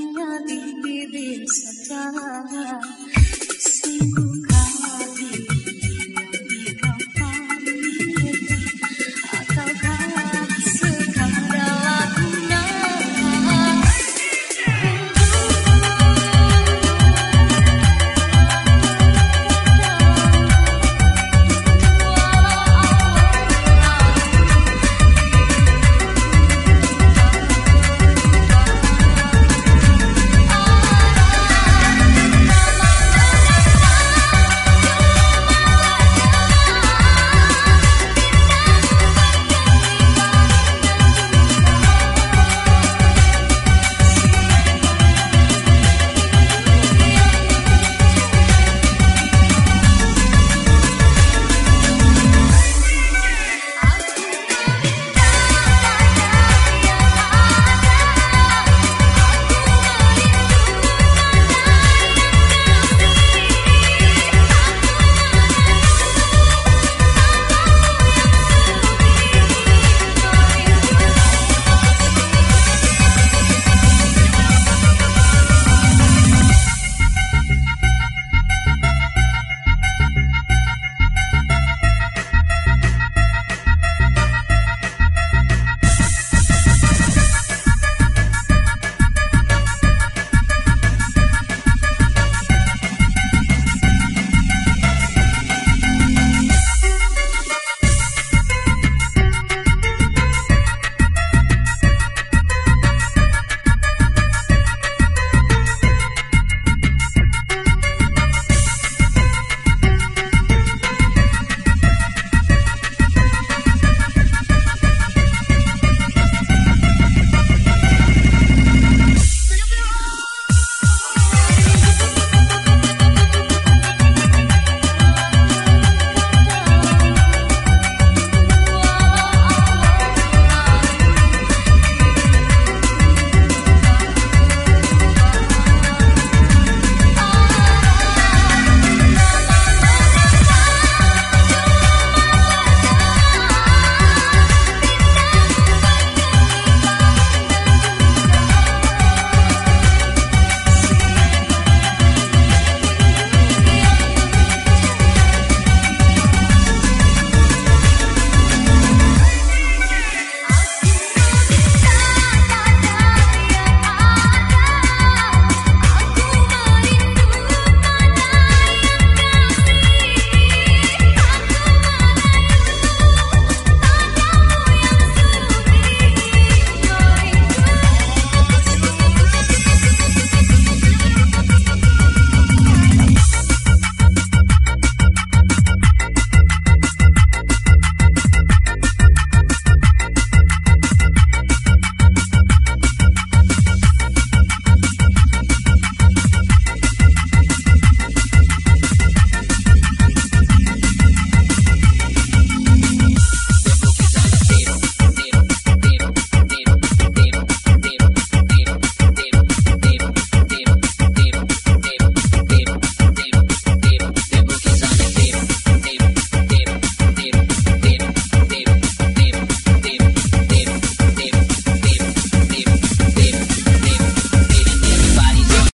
Akankah hanya di bibir saja